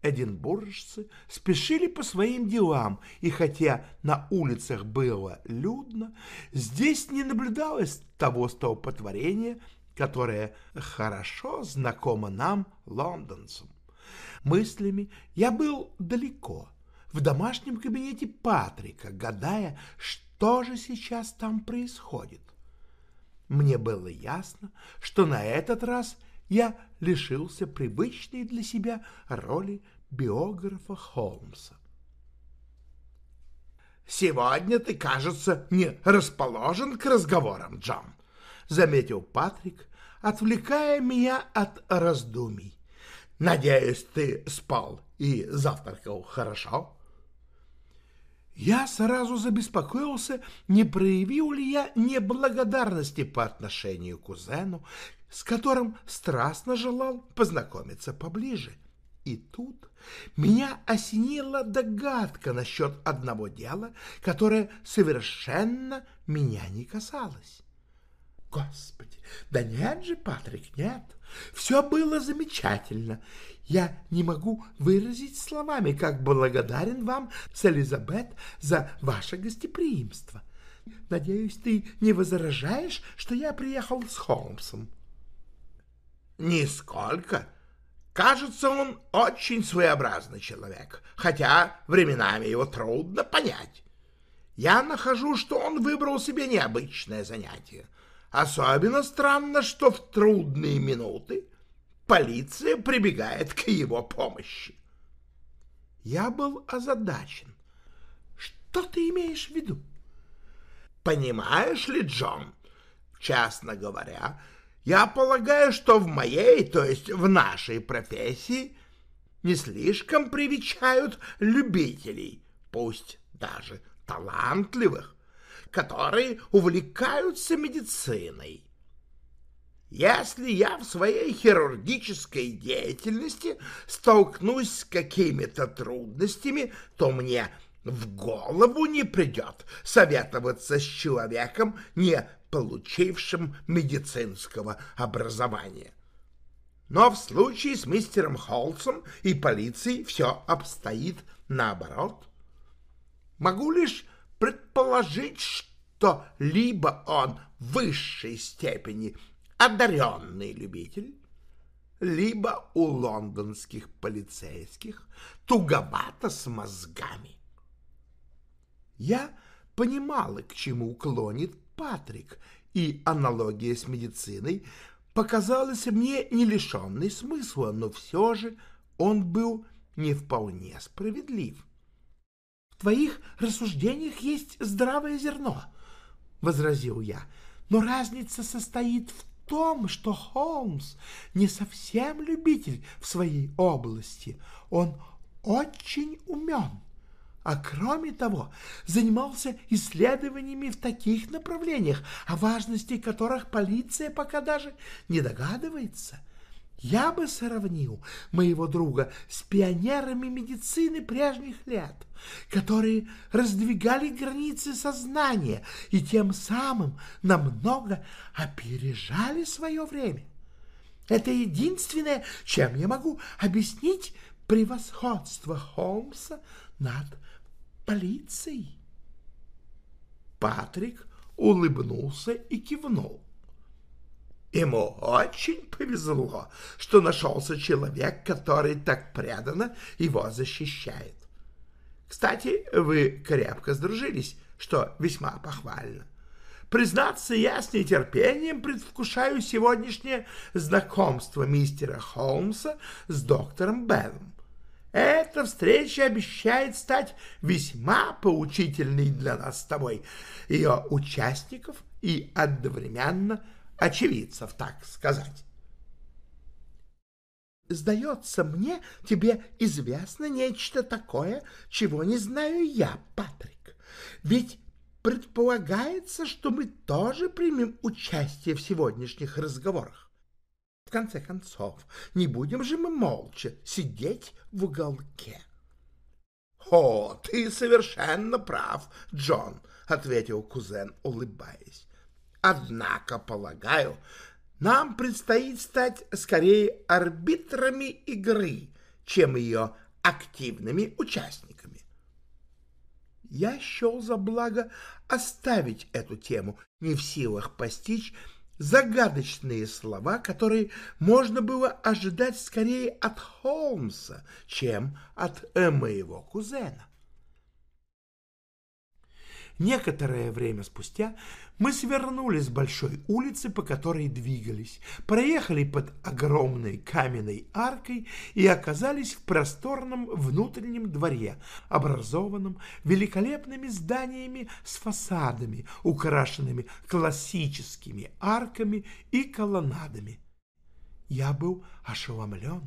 Эдинбуржцы спешили по своим делам, и хотя на улицах было людно, здесь не наблюдалось того столпотворения, которое хорошо знакомо нам, лондонцам. Мыслями я был далеко — в домашнем кабинете Патрика, гадая, что же сейчас там происходит. Мне было ясно, что на этот раз я лишился привычной для себя роли биографа Холмса. «Сегодня ты, кажется, не расположен к разговорам, Джон», — заметил Патрик, отвлекая меня от раздумий. «Надеюсь, ты спал и завтракал хорошо?» Я сразу забеспокоился, не проявил ли я неблагодарности по отношению к кузену, с которым страстно желал познакомиться поближе. И тут меня осенила догадка насчет одного дела, которое совершенно меня не касалось. Господи, да нет же, Патрик, нет. Все было замечательно. Я не могу выразить словами, как благодарен вам с Элизабет за ваше гостеприимство. Надеюсь, ты не возражаешь, что я приехал с Холмсом? Нисколько. Кажется, он очень своеобразный человек, хотя временами его трудно понять. Я нахожу, что он выбрал себе необычное занятие. Особенно странно, что в трудные минуты полиция прибегает к его помощи. Я был озадачен. Что ты имеешь в виду? Понимаешь ли, Джон, честно говоря, я полагаю, что в моей, то есть в нашей профессии, не слишком привечают любителей, пусть даже талантливых, которые увлекаются медициной. Если я в своей хирургической деятельности столкнусь с какими-то трудностями, то мне в голову не придет советоваться с человеком, не получившим медицинского образования. Но в случае с мистером Холсом и полицией все обстоит наоборот. Могу лишь предположить, что либо он в высшей степени одаренный любитель, либо у лондонских полицейских туговато с мозгами. Я понимала, к чему клонит Патрик, и аналогия с медициной показалась мне не лишенной смысла, но все же он был не вполне справедлив. — твоих рассуждениях есть здравое зерно, — возразил я, — но разница состоит в том, что Холмс не совсем любитель в своей области, он очень умен, а кроме того занимался исследованиями в таких направлениях, о важности которых полиция пока даже не догадывается. Я бы сравнил моего друга с пионерами медицины прежних лет, которые раздвигали границы сознания и тем самым намного опережали свое время. Это единственное, чем я могу объяснить превосходство Холмса над полицией. Патрик улыбнулся и кивнул. Ему очень повезло, что нашелся человек, который так преданно его защищает. Кстати, вы крепко сдружились, что весьма похвально. Признаться, я с нетерпением предвкушаю сегодняшнее знакомство мистера Холмса с доктором Беном. Эта встреча обещает стать весьма поучительной для нас с тобой, ее участников и одновременно очевидцев, так сказать. Сдается мне, тебе известно нечто такое, чего не знаю я, Патрик. Ведь предполагается, что мы тоже примем участие в сегодняшних разговорах. В конце концов, не будем же мы молча сидеть в уголке. — О, ты совершенно прав, Джон, — ответил кузен, улыбаясь. Однако, полагаю, нам предстоит стать скорее арбитрами игры, чем ее активными участниками. Я счел за благо оставить эту тему, не в силах постичь загадочные слова, которые можно было ожидать скорее от Холмса, чем от э, моего кузена. Некоторое время спустя мы свернули с большой улицы, по которой двигались, проехали под огромной каменной аркой и оказались в просторном внутреннем дворе, образованном великолепными зданиями с фасадами, украшенными классическими арками и колоннадами. Я был ошеломлен.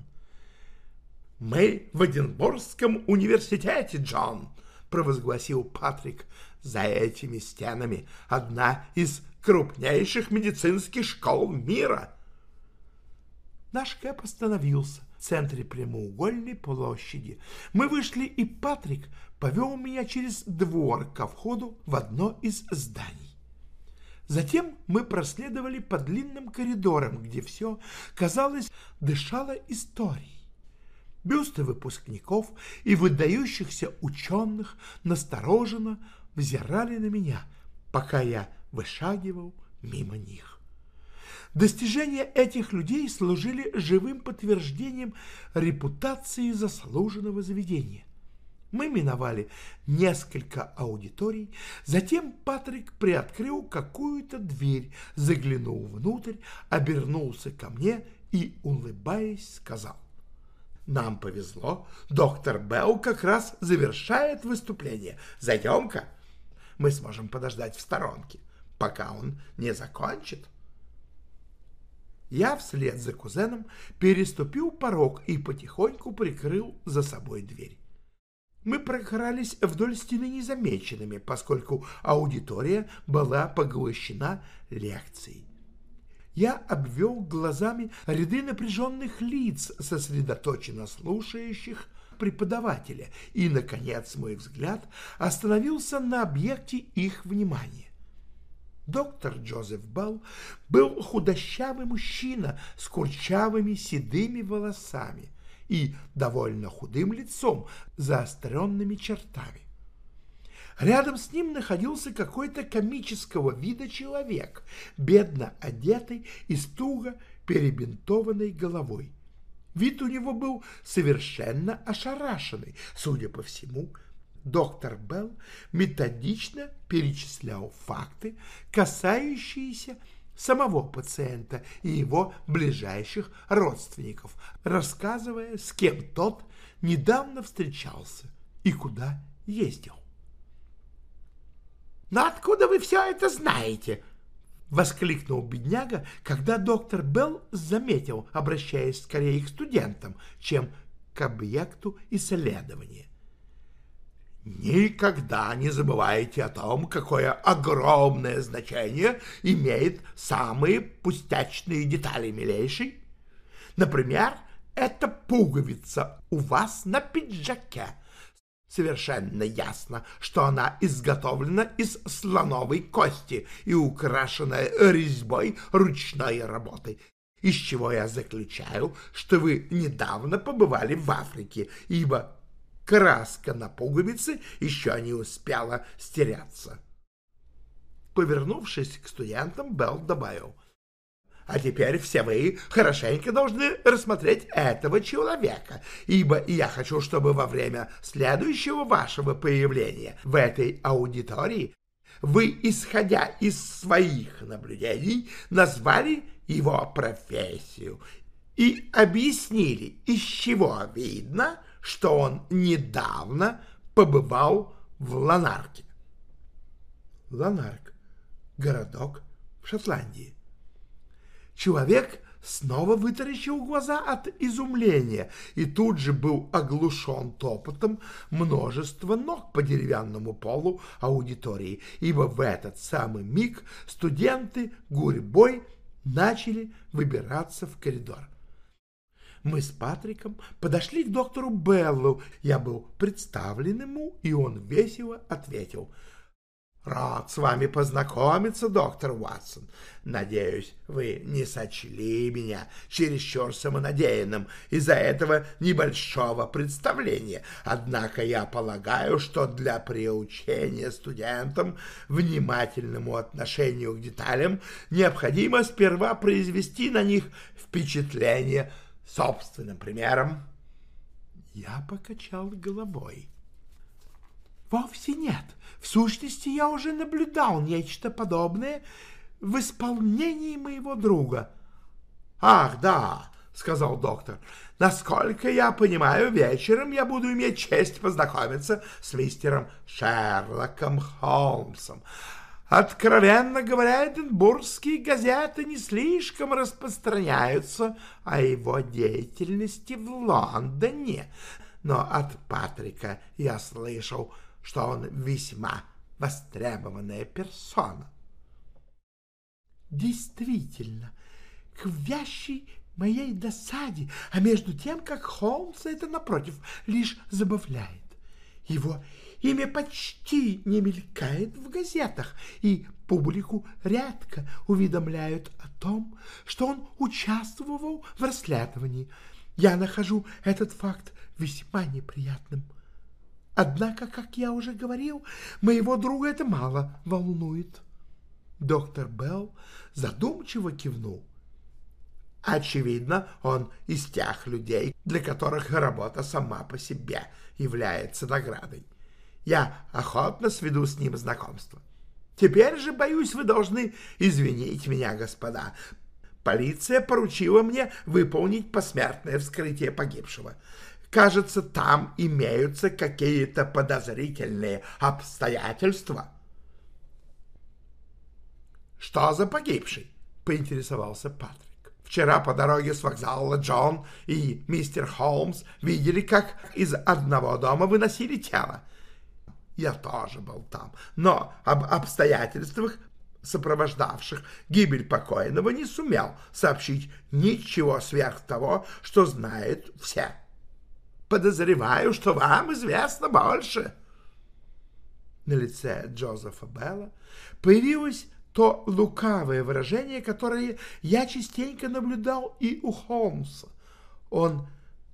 «Мы в Эдинбургском университете, Джон!» — провозгласил Патрик. «За этими стенами одна из крупнейших медицинских школ мира». Наш Кэп остановился в центре прямоугольной площади. Мы вышли, и Патрик повел меня через двор ко входу в одно из зданий. Затем мы проследовали по длинным коридорам, где все, казалось, дышало историей. Бюсты выпускников и выдающихся ученых настороженно взирали на меня, пока я вышагивал мимо них. Достижения этих людей служили живым подтверждением репутации заслуженного заведения. Мы миновали несколько аудиторий, затем Патрик приоткрыл какую-то дверь, заглянул внутрь, обернулся ко мне и, улыбаясь, сказал нам повезло. Доктор Белл как раз завершает выступление. Зайдем-ка. Мы сможем подождать в сторонке, пока он не закончит. Я вслед за кузеном переступил порог и потихоньку прикрыл за собой дверь. Мы прокрались вдоль стены незамеченными, поскольку аудитория была поглощена лекцией я обвел глазами ряды напряженных лиц, сосредоточенно слушающих преподавателя, и, наконец, мой взгляд остановился на объекте их внимания. Доктор Джозеф Белл был худощавый мужчина с курчавыми седыми волосами и довольно худым лицом, заостренными чертами. Рядом с ним находился какой-то комического вида человек, бедно одетый и с туго перебинтованной головой. Вид у него был совершенно ошарашенный. Судя по всему, доктор Белл методично перечислял факты, касающиеся самого пациента и его ближайших родственников, рассказывая, с кем тот недавно встречался и куда ездил. «Но откуда вы все это знаете?» — воскликнул бедняга, когда доктор Белл заметил, обращаясь скорее к студентам, чем к объекту исследования. Никогда не забывайте о том, какое огромное значение имеет самые пустячные детали, милейший. Например, эта пуговица у вас на пиджаке — Совершенно ясно, что она изготовлена из слоновой кости и украшена резьбой ручной работы, из чего я заключаю, что вы недавно побывали в Африке, ибо краска на пуговице еще не успела стеряться. Повернувшись к студентам, Белл добавил — а теперь все вы хорошенько должны рассмотреть этого человека, ибо я хочу, чтобы во время следующего вашего появления в этой аудитории вы, исходя из своих наблюдений, назвали его профессию и объяснили, из чего видно, что он недавно побывал в Ланарке. Ланарк — городок в Шотландии. Человек снова вытаращил глаза от изумления и тут же был оглушен топотом множества ног по деревянному полу аудитории, ибо в этот самый миг студенты гурьбой начали выбираться в коридор. Мы с Патриком подошли к доктору Беллу. Я был представлен ему, и он весело ответил — Рад с вами познакомиться, доктор Уатсон. Надеюсь, вы не сочли меня чересчур самонадеянным из-за этого небольшого представления. Однако я полагаю, что для приучения студентам внимательному отношению к деталям необходимо сперва произвести на них впечатление собственным примером. Я покачал головой. Вовсе нет. В сущности, я уже наблюдал нечто подобное в исполнении моего друга. Ах, да, сказал доктор. Насколько я понимаю, вечером я буду иметь честь познакомиться с мистером Шерлоком Холмсом. Откровенно говоря, эдинбургские газеты не слишком распространяются о его деятельности в Лондоне, но от Патрика я слышал, что он весьма востребованная персона. Действительно, к вящей моей досаде, а между тем, как Холмс это, напротив, лишь забавляет. Его имя почти не мелькает в газетах, и публику редко уведомляют о том, что он участвовал в расследовании. Я нахожу этот факт весьма неприятным. Однако, как я уже говорил, моего друга это мало волнует. Доктор Белл задумчиво кивнул. Очевидно, он из тех людей, для которых работа сама по себе является наградой. Я охотно сведу с ним знакомство. Теперь же, боюсь, вы должны извинить меня, господа. Полиция поручила мне выполнить посмертное вскрытие погибшего. Кажется, там имеются какие-то подозрительные обстоятельства. Что за погибший? поинтересовался Патрик. Вчера по дороге с вокзала Джон и мистер Холмс видели, как из одного дома выносили тело. Я тоже был там, но об обстоятельствах, сопровождавших гибель покойного, не сумел сообщить ничего сверх того, что знают все. Подозреваю, что вам известно больше. На лице Джозефа Белла появилась то лукавое выражение, которое я частенько наблюдал и у Холмса. Он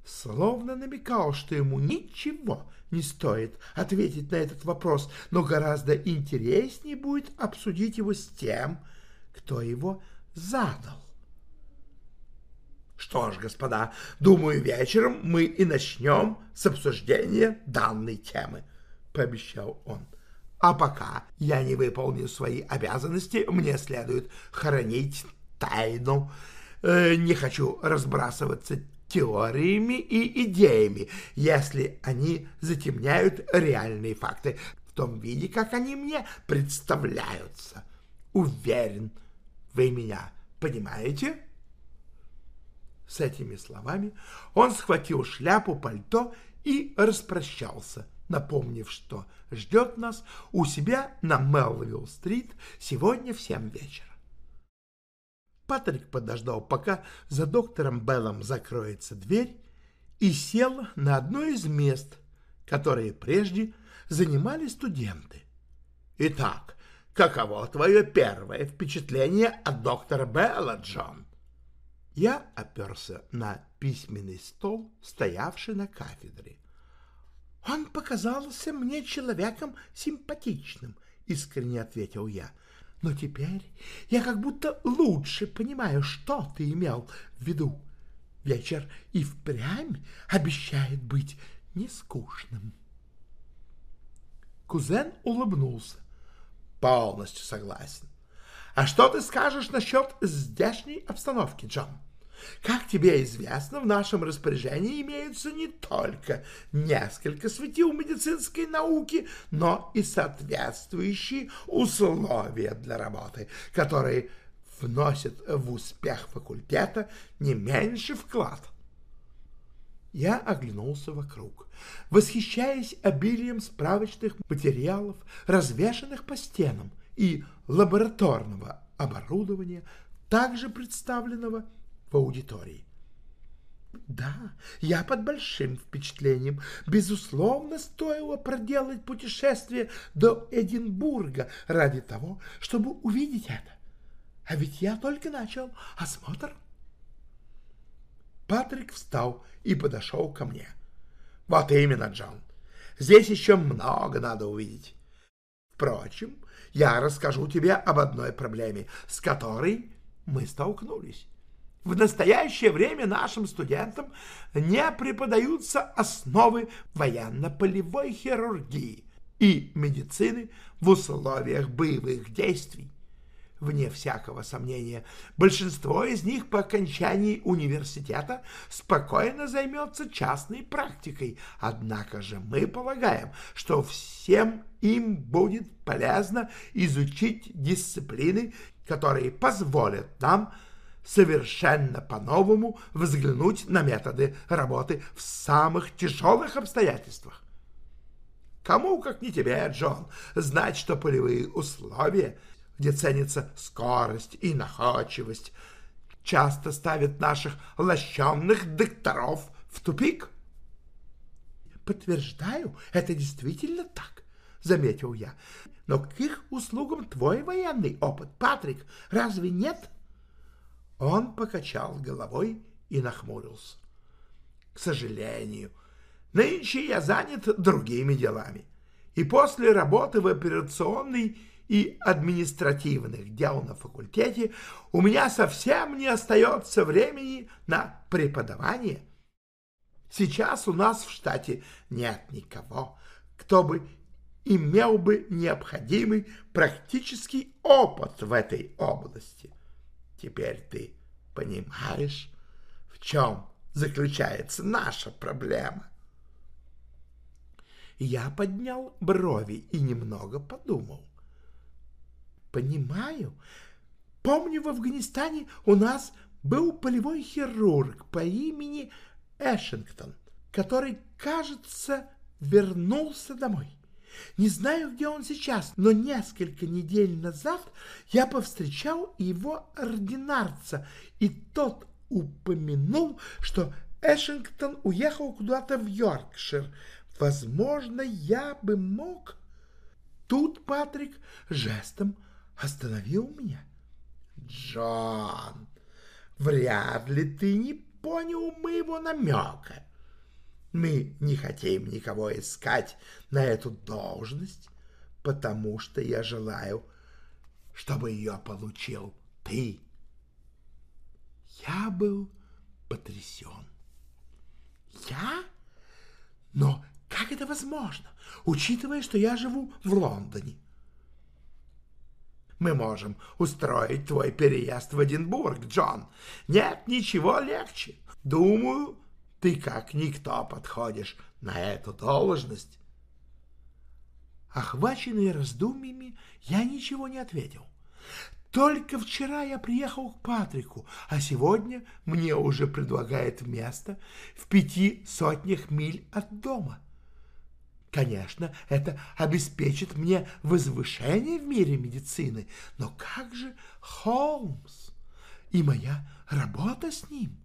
словно намекал, что ему ничего не стоит ответить на этот вопрос, но гораздо интереснее будет обсудить его с тем, кто его задал. Что ж, господа, думаю, вечером мы и начнем с обсуждения данной темы, — пообещал он. А пока я не выполню свои обязанности, мне следует хранить тайну. Э, не хочу разбрасываться теориями и идеями, если они затемняют реальные факты в том виде, как они мне представляются. Уверен, вы меня понимаете? С этими словами он схватил шляпу, пальто и распрощался, напомнив, что ждет нас у себя на Мелвилл-стрит сегодня в семь вечера. Патрик подождал, пока за доктором Беллом закроется дверь, и сел на одно из мест, которые прежде занимали студенты. «Итак, каково твое первое впечатление от доктора Белла, Джон?» Я оперся на письменный стол, стоявший на кафедре. «Он показался мне человеком симпатичным», — искренне ответил я. «Но теперь я как будто лучше понимаю, что ты имел в виду. Вечер и впрямь обещает быть нескучным». Кузен улыбнулся. «Полностью согласен. А что ты скажешь насчет здешней обстановки, Джон?» Как тебе известно, в нашем распоряжении имеются не только несколько светил медицинской науки, но и соответствующие условия для работы, которые вносят в успех факультета не меньше вклад. Я оглянулся вокруг, восхищаясь обилием справочных материалов, развешанных по стенам, и лабораторного оборудования, также представленного в аудитории. Да, я под большим впечатлением. Безусловно, стоило проделать путешествие до Эдинбурга ради того, чтобы увидеть это. А ведь я только начал осмотр. Патрик встал и подошел ко мне. Вот именно, Джон. Здесь еще много надо увидеть. Впрочем, я расскажу тебе об одной проблеме, с которой мы столкнулись. В настоящее время нашим студентам не преподаются основы военно-полевой хирургии, и медицины в условиях боевых действий. Вне всякого сомнения, большинство из них по окончании университета спокойно займется частной практикой, однако же мы полагаем, что всем им будет полезно изучить дисциплины, которые позволят нам совершенно по-новому взглянуть на методы работы в самых тяжелых обстоятельствах. Кому, как не тебе, Джон, знать, что полевые условия, где ценится скорость и находчивость, часто ставят наших лощенных докторов в тупик? Подтверждаю, это действительно так, заметил я. Но к их услугам твой военный опыт, Патрик, разве нет? Он покачал головой и нахмурился. К сожалению, нынче я занят другими делами. И после работы в операционной и административных дел на факультете у меня совсем не остается времени на преподавание. Сейчас у нас в штате нет никого, кто бы имел бы необходимый практический опыт в этой области. Теперь ты понимаешь, в чем заключается наша проблема. Я поднял брови и немного подумал. Понимаю. Помню, в Афганистане у нас был полевой хирург по имени Эшингтон, который, кажется, вернулся домой. Не знаю, где он сейчас, но несколько недель назад я повстречал его ординарца, и тот упомянул, что Эшингтон уехал куда-то в Йоркшир. Возможно, я бы мог... Тут Патрик жестом остановил меня. «Джон, вряд ли ты не понял моего намека. Мы не хотим никого искать на эту должность, потому что я желаю, чтобы ее получил ты. Я был потрясен. Я? Но как это возможно, учитывая, что я живу в Лондоне? Мы можем устроить твой переезд в Эдинбург, Джон. Нет ничего легче. Думаю, ты как никто подходишь на эту должность. Охваченный раздумьями, я ничего не ответил. Только вчера я приехал к Патрику, а сегодня мне уже предлагает место в пяти сотнях миль от дома. Конечно, это обеспечит мне возвышение в мире медицины, но как же Холмс и моя работа с ним?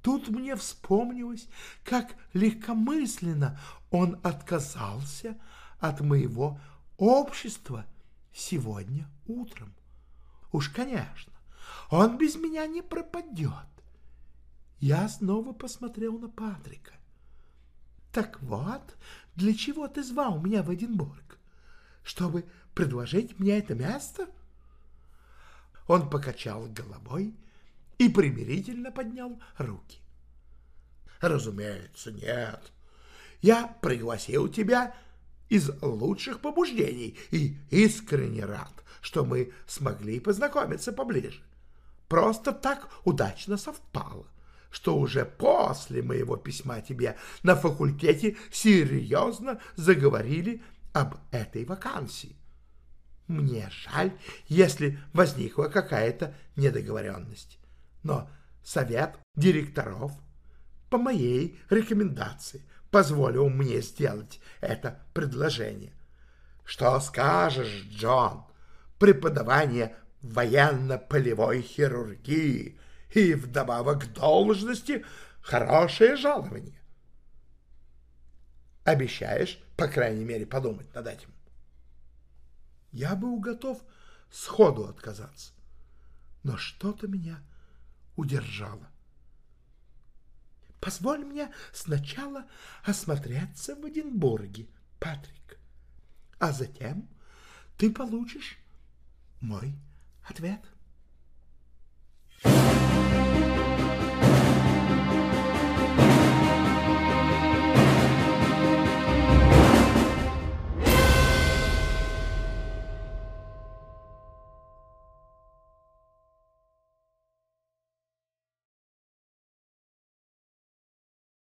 Тут мне вспомнилось, как легкомысленно он отказался от моего общества сегодня утром. Уж, конечно, он без меня не пропадет. Я снова посмотрел на Патрика. Так вот, для чего ты звал меня в Эдинбург? Чтобы предложить мне это место? Он покачал головой и примирительно поднял руки. «Разумеется, нет. Я пригласил тебя из лучших побуждений и искренне рад, что мы смогли познакомиться поближе. Просто так удачно совпало, что уже после моего письма тебе на факультете серьезно заговорили об этой вакансии. Мне жаль, если возникла какая-то недоговоренность но совет директоров по моей рекомендации позволил мне сделать это предложение. Что скажешь, Джон? Преподавание военно-полевой хирургии и вдобавок должности хорошее жалование. Обещаешь, по крайней мере, подумать над этим? Я был готов сходу отказаться, но что-то меня удержала. Позволь мне сначала осмотреться в Эдинбурге, Патрик, а затем ты получишь мой ответ. —